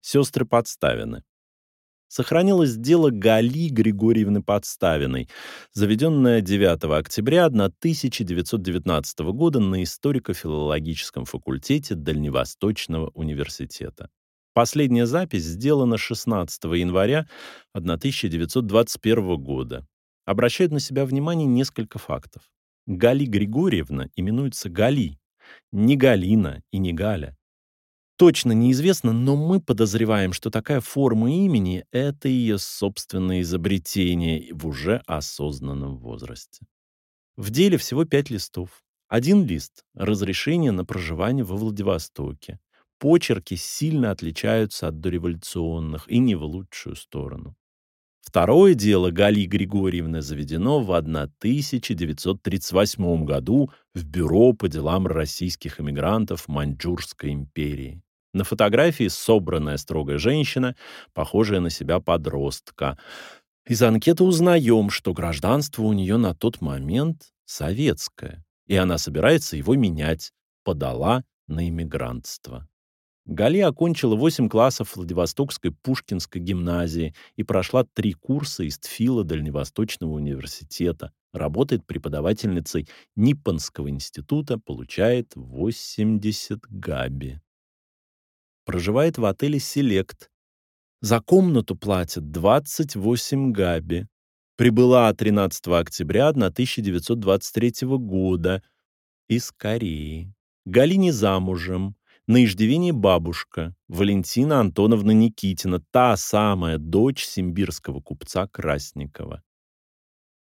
Сестры Подставины. Сохранилось дело Гали Григорьевны Подставиной, заведенное 9 октября 1919 года на историко-филологическом факультете Дальневосточного университета. Последняя запись сделана 16 января 1921 года. Обращает на себя внимание несколько фактов. Гали Григорьевна именуется Гали, не Галина и не Галя. Точно неизвестно, но мы подозреваем, что такая форма имени — это ее собственное изобретение в уже осознанном возрасте. В деле всего пять листов. Один лист — разрешение на проживание во Владивостоке. Почерки сильно отличаются от дореволюционных и не в лучшую сторону. Второе дело Гали Григорьевны заведено в 1938 году в Бюро по делам российских эмигрантов Маньчжурской империи. На фотографии собранная строгая женщина, похожая на себя подростка. Из анкеты узнаем, что гражданство у нее на тот момент советское, и она собирается его менять, подала на иммигрантство. Гали окончила 8 классов Владивостокской Пушкинской гимназии и прошла три курса из ТФИЛа Дальневосточного университета. Работает преподавательницей Ниппонского института, получает 80 габи. Проживает в отеле «Селект». За комнату платят 28 габи. Прибыла 13 октября 1923 года из Кореи. Гали не замужем, на иждивении бабушка, Валентина Антоновна Никитина, та самая дочь симбирского купца Красникова.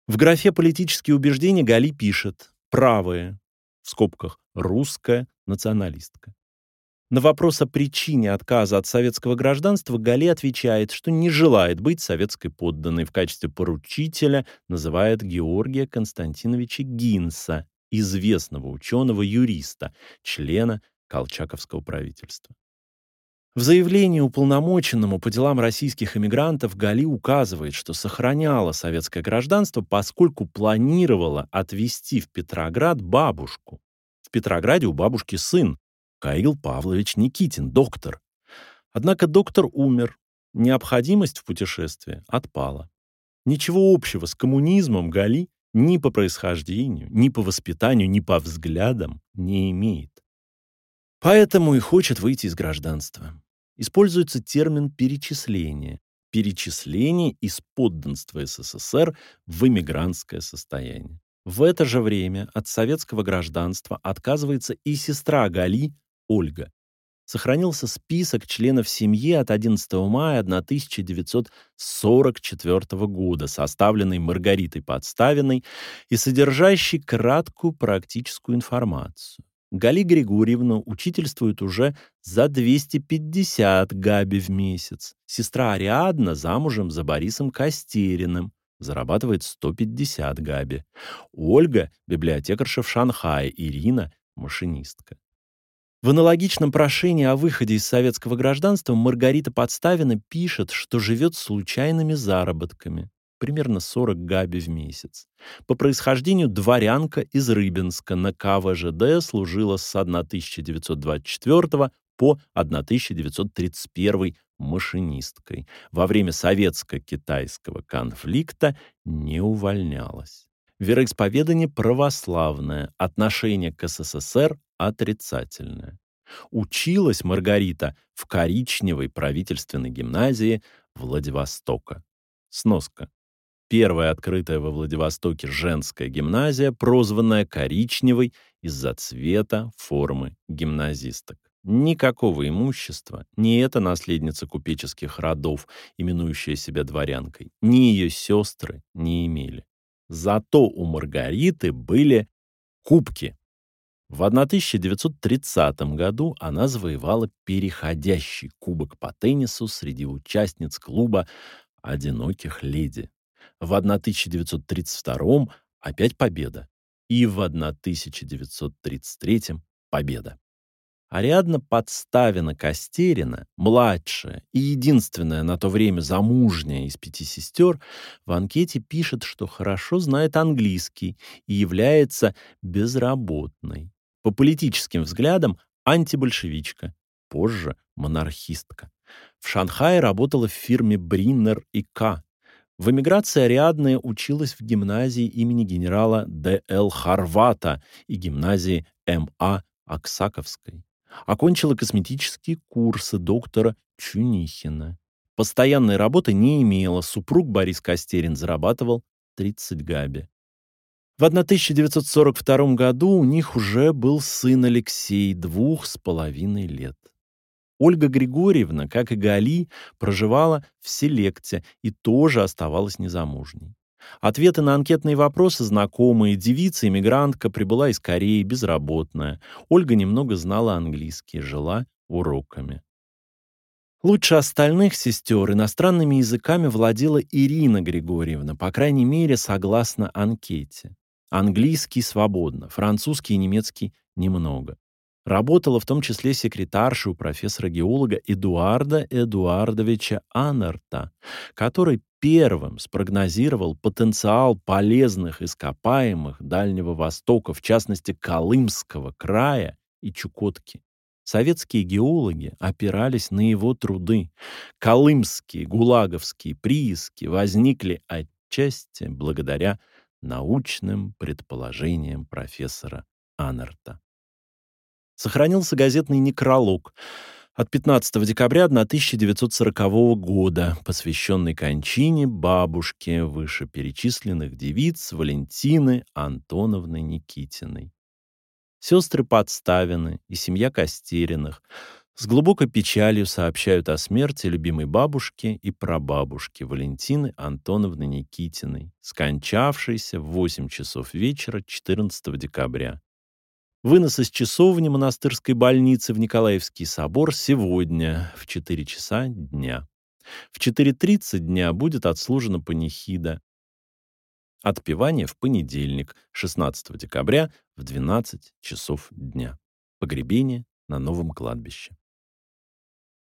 В графе «Политические убеждения» Гали пишет «правая», в скобках «русская националистка». На вопрос о причине отказа от советского гражданства Гали отвечает, что не желает быть советской подданной. В качестве поручителя называет Георгия Константиновича Гинса, известного ученого-юриста, члена колчаковского правительства. В заявлении уполномоченному по делам российских эмигрантов Гали указывает, что сохраняла советское гражданство, поскольку планировала отвезти в Петроград бабушку. В Петрограде у бабушки сын, Каил Павлович Никитин, доктор. Однако доктор умер, необходимость в путешествии отпала. Ничего общего с коммунизмом Гали ни по происхождению, ни по воспитанию, ни по взглядам не имеет. Поэтому и хочет выйти из гражданства. Используется термин «перечисление». Перечисление из подданства СССР в эмигрантское состояние. В это же время от советского гражданства отказывается и сестра Гали, Ольга. Сохранился список членов семьи от 11 мая 1944 года, составленный Маргаритой Подставиной и содержащий краткую практическую информацию. Гали Григорьевна учительствует уже за 250 габи в месяц. Сестра Ариадна замужем за Борисом Костериным, зарабатывает 150 габи. Ольга — библиотекарша в Шанхае, Ирина — машинистка. В аналогичном прошении о выходе из советского гражданства Маргарита Подставина пишет, что живет случайными заработками примерно 40 габи в месяц. По происхождению дворянка из Рыбинска на КВЖД служила с 1924 по 1931 машинисткой. Во время советско-китайского конфликта не увольнялась. Вероисповедание православное, отношение к СССР отрицательное. Училась Маргарита в коричневой правительственной гимназии Владивостока. Сноска. Первая открытая во Владивостоке женская гимназия, прозванная коричневой из-за цвета формы гимназисток. Никакого имущества ни эта наследница купеческих родов, именующая себя дворянкой, ни ее сестры не имели. Зато у Маргариты были кубки. В 1930 году она завоевала переходящий кубок по теннису среди участниц клуба «Одиноких леди». В 1932 опять победа. И в 1933 победа. Ариадна Подставина Костерина, младшая и единственная на то время замужняя из пяти сестер, в анкете пишет, что хорошо знает английский и является безработной. По политическим взглядам антибольшевичка, позже монархистка. В Шанхае работала в фирме Бриннер и К. В эмиграции Ариадна училась в гимназии имени генерала Д.Л. Харвата и гимназии М.А. Аксаковской. Окончила косметические курсы доктора Чунихина. Постоянной работы не имела, супруг Борис Костерин зарабатывал 30 габи. В 1942 году у них уже был сын Алексей, двух с половиной лет. Ольга Григорьевна, как и Гали, проживала в Селекте и тоже оставалась незамужней. Ответы на анкетные вопросы знакомые. Девица, иммигрантка, прибыла из Кореи, безработная. Ольга немного знала английский, жила уроками. Лучше остальных сестер иностранными языками владела Ирина Григорьевна, по крайней мере, согласно анкете. Английский свободно, французский и немецкий немного. Работала в том числе секретаршей у профессора-геолога Эдуарда Эдуардовича Анарта, который первым спрогнозировал потенциал полезных ископаемых Дальнего Востока, в частности Колымского края и Чукотки. Советские геологи опирались на его труды. Колымские, гулаговские прииски возникли отчасти благодаря научным предположениям профессора Анерта. Сохранился газетный некролог от 15 декабря 1940 года, посвященный кончине бабушки вышеперечисленных девиц Валентины Антоновны Никитиной. Сестры Подставины и семья Костериных с глубокой печалью сообщают о смерти любимой бабушки и прабабушки Валентины Антоновны Никитиной, скончавшейся в 8 часов вечера 14 декабря. Вынос из часовни монастырской больницы в Николаевский собор сегодня в 4 часа дня. В 4.30 дня будет отслужена панихида. Отпевание в понедельник, 16 декабря в 12 часов дня. Погребение на новом кладбище.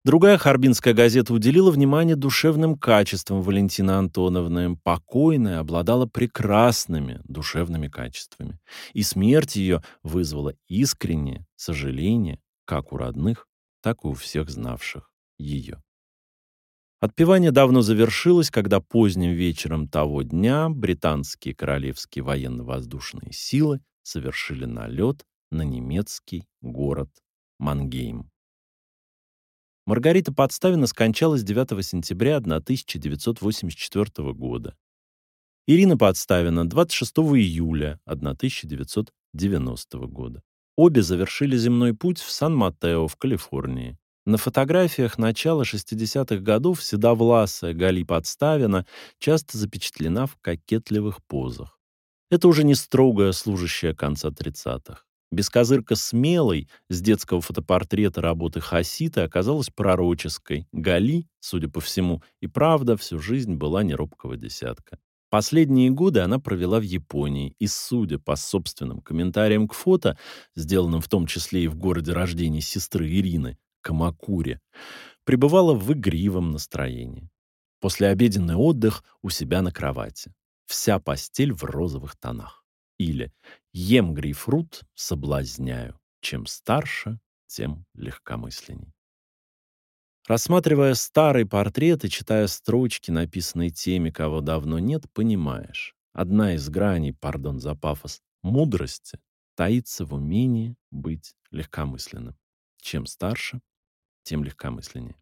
Другая харбинская газета уделила внимание душевным качествам Валентины Антоновны. Покойная обладала прекрасными душевными качествами. И смерть ее вызвала искреннее сожаление как у родных, так и у всех знавших ее. Отпевание давно завершилось, когда поздним вечером того дня британские королевские военно-воздушные силы совершили налет на немецкий город Мангейм. Маргарита Подставина скончалась 9 сентября 1984 года. Ирина Подставина 26 июля 1990 года. Обе завершили земной путь в Сан-Матео в Калифорнии. На фотографиях начала 60-х годов седовласая Гали Подставина часто запечатлена в кокетливых позах. Это уже не строгая служащая конца 30-х. Бескозырка смелой с детского фотопортрета работы Хасита оказалась пророческой. Гали, судя по всему, и правда всю жизнь была неробкого десятка. Последние годы она провела в Японии, и, судя по собственным комментариям к фото, сделанным в том числе и в городе рождения сестры Ирины, Камакуре, пребывала в игривом настроении. После обеденный отдых у себя на кровати. Вся постель в розовых тонах. Или «Ем грейпфрут, соблазняю. Чем старше, тем легкомысленней». Рассматривая старый портрет и читая строчки, написанные теми, кого давно нет, понимаешь, одна из граней, пардон за пафос, мудрости таится в умении быть легкомысленным. Чем старше, тем легкомысленнее.